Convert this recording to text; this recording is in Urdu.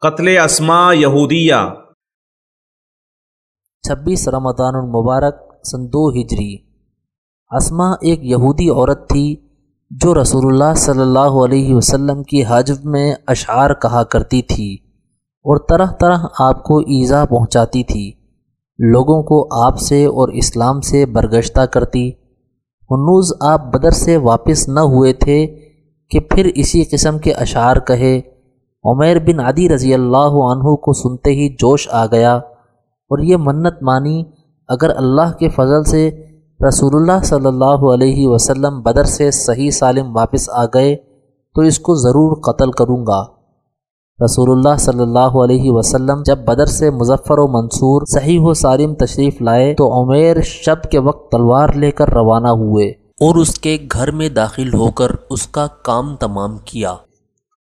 قتل اسما یہودیہ۔ چھبیس رمضان المبارک، سن دو ہجری۔ اسما ایک یہودی عورت تھی جو رسول اللہ صلی اللہ علیہ وسلم کی حجب میں اشعار کہا کرتی تھی اور طرح طرح آپ کو ایزا پہنچاتی تھی۔ لوگوں کو آپ سے اور اسلام سے برگشتہ کرتی۔ ہنوز آپ بدر سے واپس نہ ہوئے تھے کہ پھر اسی قسم کے اشعار کہے۔ عمیر بن عدی رضی اللہ عنہ کو سنتے ہی جوش آ گیا اور یہ منت مانی، اگر اللہ کے فضل سے رسول اللہ صلی اللہ علیہ وسلم بدر سے صحیح سالم واپس آ گئے، تو اس کو ضرور قتل کروں گا۔ رسول اللہ صلی اللہ علیہ وسلم جب بدر سے مظفر و منصور صحیح و سالم تشریف لائے، تو عمیر شب کے وقت تلوار لے کر روانہ ہوئے اور اس کے گھر میں داخل ہو کر اس کا کام تمام کیا۔